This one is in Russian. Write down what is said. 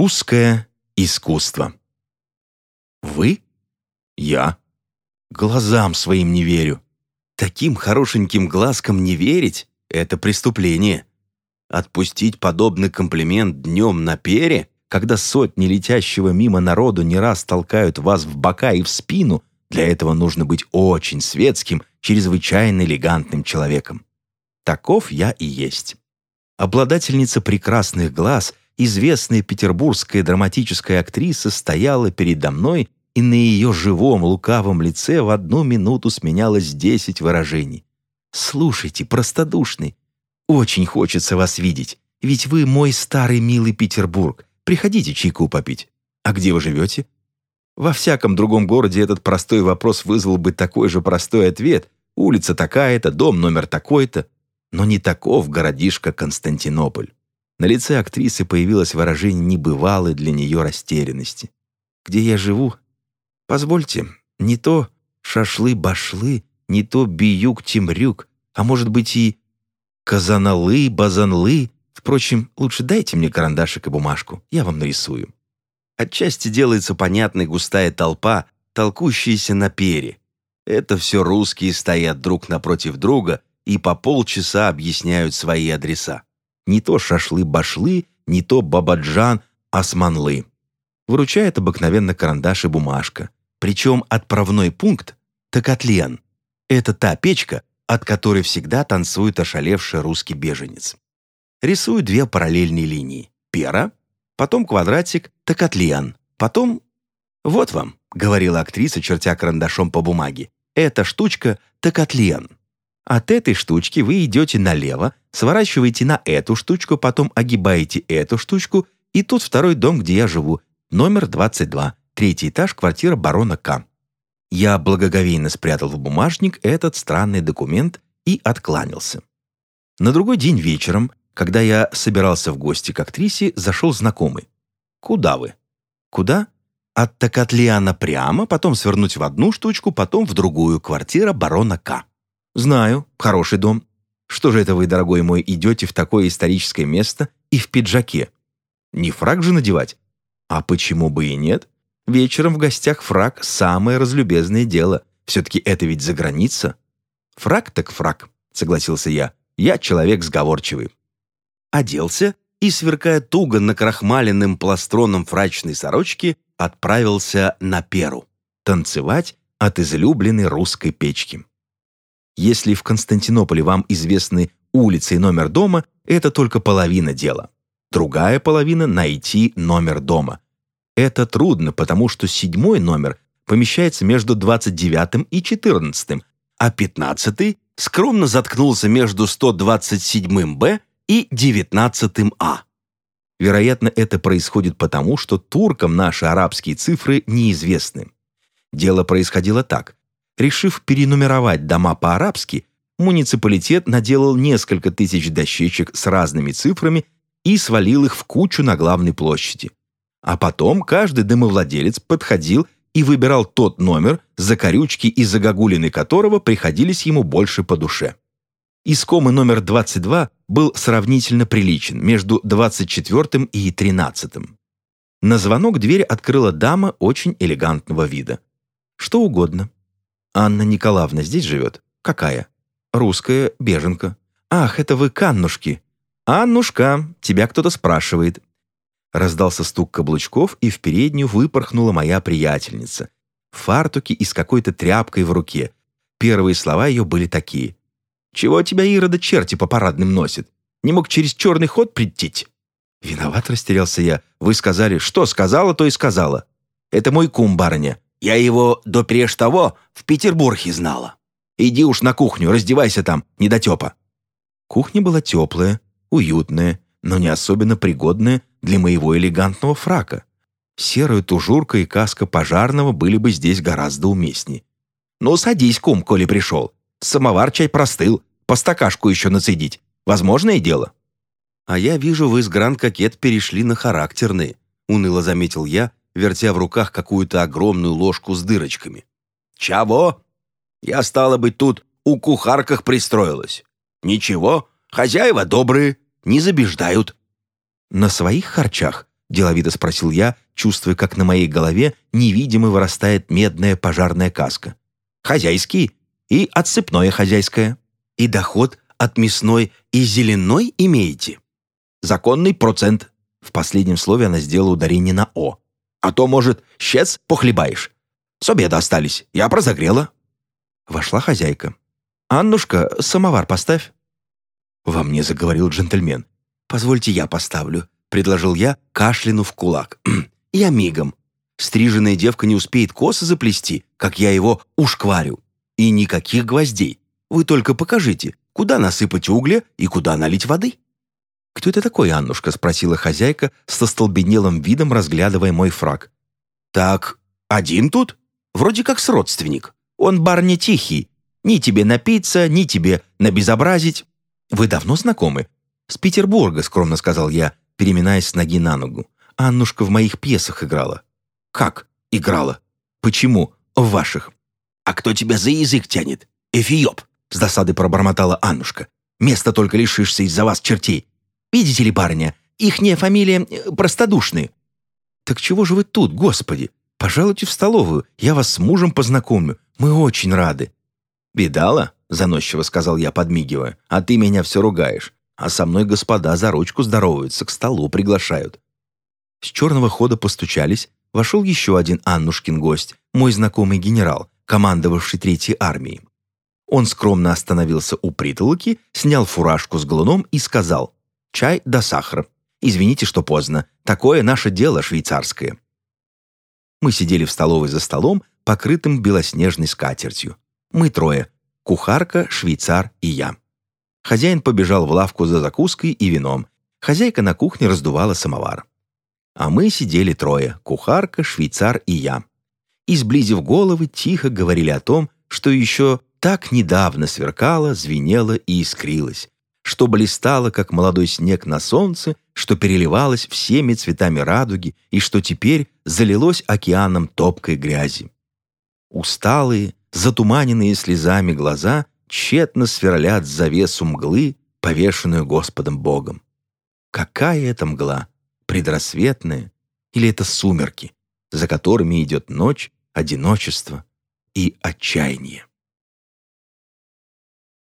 Русское искусство. Вы? Я. Глазам своим не верю. Таким хорошеньким глазкам не верить — это преступление. Отпустить подобный комплимент днем на пере, когда сотни летящего мимо народу не раз толкают вас в бока и в спину, для этого нужно быть очень светским, чрезвычайно элегантным человеком. Таков я и есть. Обладательница прекрасных глаз, известная петербургская драматическая актриса, стояла передо мной, и на ее живом лукавом лице в одну минуту сменялось десять выражений. «Слушайте, простодушный, очень хочется вас видеть, ведь вы мой старый милый Петербург. Приходите чайку попить. А где вы живете?» Во всяком другом городе этот простой вопрос вызвал бы такой же простой ответ. Улица такая-то, дом номер такой-то. Но не таков городишко Константинополь. На лице актрисы появилось выражение небывалой для нее растерянности. «Где я живу? Позвольте, не то шашлы-башлы, не то биюк-темрюк, а может быть и казаналы, базанлы. Впрочем, лучше дайте мне карандашик и бумажку, я вам нарисую». Отчасти делается понятной густая толпа, толкущаяся на пере. Это все русские стоят друг напротив друга и по полчаса объясняют свои адреса. Не то шашлы-башлы, не то бабаджан, османлы. Выручает обыкновенно карандаш и бумажка. Причем отправной пункт – Такатлен. Это та печка, от которой всегда танцует ошалевший русский беженец. Рисую две параллельные линии. Пера потом квадратик «Токотлиан», потом «Вот вам», — говорила актриса, чертя карандашом по бумаге, «эта штучка «Токотлиан». От этой штучки вы идете налево, сворачиваете на эту штучку, потом огибаете эту штучку, и тут второй дом, где я живу, номер 22, третий этаж, квартира барона К. Я благоговейно спрятал в бумажник этот странный документ и откланялся. На другой день вечером когда я собирался в гости к актрисе, зашел знакомый. «Куда вы?» «Куда?» «От Токатлиана прямо, потом свернуть в одну штучку, потом в другую. Квартира барона К». «Знаю. Хороший дом. Что же это вы, дорогой мой, идете в такое историческое место и в пиджаке? Не фраг же надевать? А почему бы и нет? Вечером в гостях фраг – самое разлюбезное дело. Все-таки это ведь за граница». «Фраг так фраг», – согласился я. «Я человек сговорчивый оделся и, сверкая туго накрахмаленным пластроном фрачной сорочки, отправился на Перу танцевать от излюбленной русской печки. Если в Константинополе вам известны улицы и номер дома, это только половина дела. Другая половина – найти номер дома. Это трудно, потому что седьмой номер помещается между 29 и 14, а 15 скромно заткнулся между 127 Б и 19 А. Вероятно, это происходит потому, что туркам наши арабские цифры неизвестны. Дело происходило так. Решив перенумеровать дома по-арабски, муниципалитет наделал несколько тысяч дощечек с разными цифрами и свалил их в кучу на главной площади. А потом каждый домовладелец подходил и выбирал тот номер, закорючки и загогулины которого приходились ему больше по душе. Искомый номер 22 был сравнительно приличен, между 24 и 13. На звонок дверь открыла дама очень элегантного вида. Что угодно. Анна Николаевна здесь живет? Какая? Русская, беженка. Ах, это вы к Аннушке. Аннушка, тебя кто-то спрашивает. Раздался стук каблучков, и в переднюю выпорхнула моя приятельница. В фартуке и с какой-то тряпкой в руке. Первые слова ее были такие. Чего тебя, Ирода, черти по парадным носит? Не мог через черный ход прийти?» Виноват растерялся я. «Вы сказали, что сказала, то и сказала. Это мой кум, барыня. Я его до преж того в Петербурге знала. Иди уж на кухню, раздевайся там, недотепа». Кухня была теплая, уютная, но не особенно пригодная для моего элегантного фрака. Серая тужурка и каска пожарного были бы здесь гораздо уместнее. «Ну, садись, кум, коли пришел. Самовар чай простыл, по стакашку еще нацедить. Возможное дело». «А я вижу, вы с Гран-Кокет перешли на характерные», уныло заметил я, вертя в руках какую-то огромную ложку с дырочками. «Чего? Я, стала быть, тут у кухарках пристроилась. Ничего, хозяева добрые, не забеждают». «На своих харчах?» — деловито спросил я, чувствуя, как на моей голове невидимо вырастает медная пожарная каска. «Хозяйский и отсыпное хозяйское. И доход от мясной и зеленой имеете. Законный процент». В последнем слове она сделала ударение на «о». «А то, может, щец похлебаешь. С обеда остались. Я прозагрела». Вошла хозяйка. «Аннушка, самовар поставь». Во мне заговорил джентльмен. «Позвольте, я поставлю», — предложил я, кашлянув кулак. «Я мигом. Стриженная девка не успеет косы заплести, как я его ушкварю. И никаких гвоздей. Вы только покажите, куда насыпать угля и куда налить воды». «Кто это такой, Аннушка?» — спросила хозяйка со столбенелым видом, разглядывая мой фраг. «Так, один тут? Вроде как с родственник. Он барня тихий. Ни тебе напиться, ни тебе набезобразить. Вы давно знакомы?» «С Петербурга», — скромно сказал я, переминаясь с ноги на ногу. «Аннушка в моих пьесах играла». «Как играла? Почему в ваших?» «А кто тебя за язык тянет? Эфиоп!» — с досады пробормотала Аннушка. «Место только лишишься из-за вас, чертей. Видите ли, барыня, ихняя фамилия э, простодушные». «Так чего же вы тут, господи? Пожалуйте в столовую, я вас с мужем познакомлю. Мы очень рады». «Видала?» — заносчиво сказал я, подмигивая. «А ты меня все ругаешь а со мной господа за ручку здороваются, к столу приглашают. С черного хода постучались, вошел еще один Аннушкин гость, мой знакомый генерал, командовавший Третьей армией. Он скромно остановился у притолоки, снял фуражку с галуном и сказал «Чай да сахар. Извините, что поздно. Такое наше дело швейцарское». Мы сидели в столовой за столом, покрытым белоснежной скатертью. Мы трое – кухарка, швейцар и я. Хозяин побежал в лавку за закуской и вином. Хозяйка на кухне раздувала самовар. А мы сидели трое — кухарка, швейцар и я. И, сблизив головы, тихо говорили о том, что еще так недавно сверкало, звенело и искрилось, что блистало, как молодой снег на солнце, что переливалось всеми цветами радуги и что теперь залилось океаном топкой грязи. Усталые, затуманенные слезами глаза тщетно сверлят завесу мглы, повешенную Господом Богом. Какая это мгла? Предрассветная? Или это сумерки, за которыми идет ночь, одиночество и отчаяние?